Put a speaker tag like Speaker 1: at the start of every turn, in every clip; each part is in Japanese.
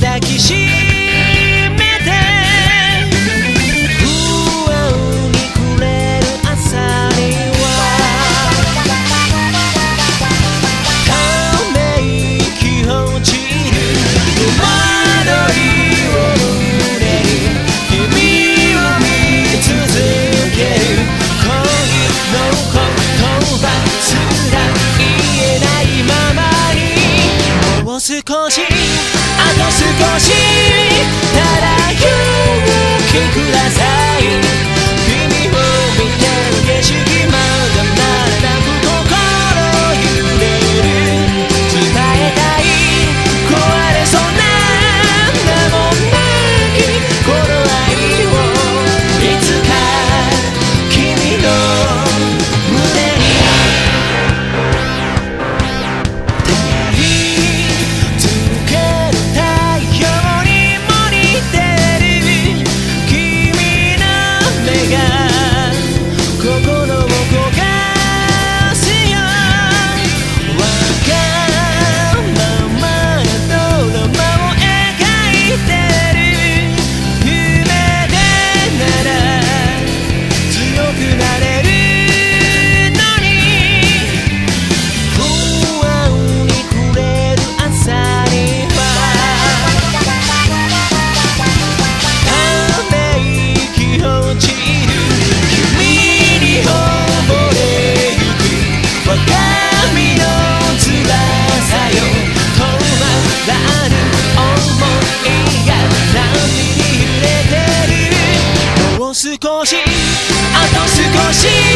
Speaker 1: 抱きし 것이 少しあと少し。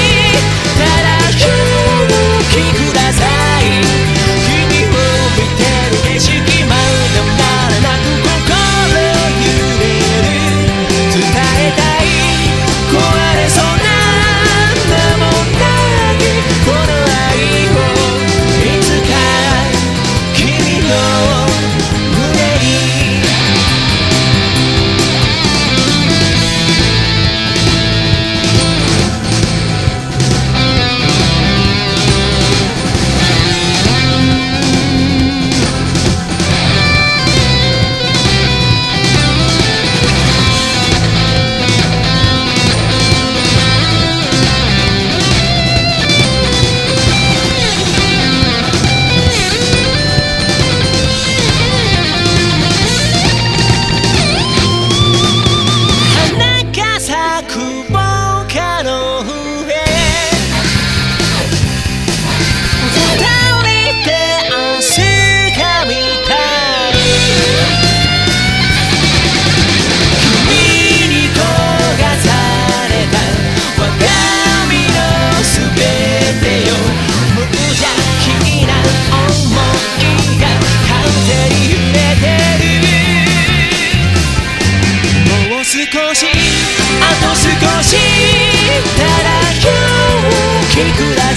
Speaker 1: 少しあと少しなら今日聞くら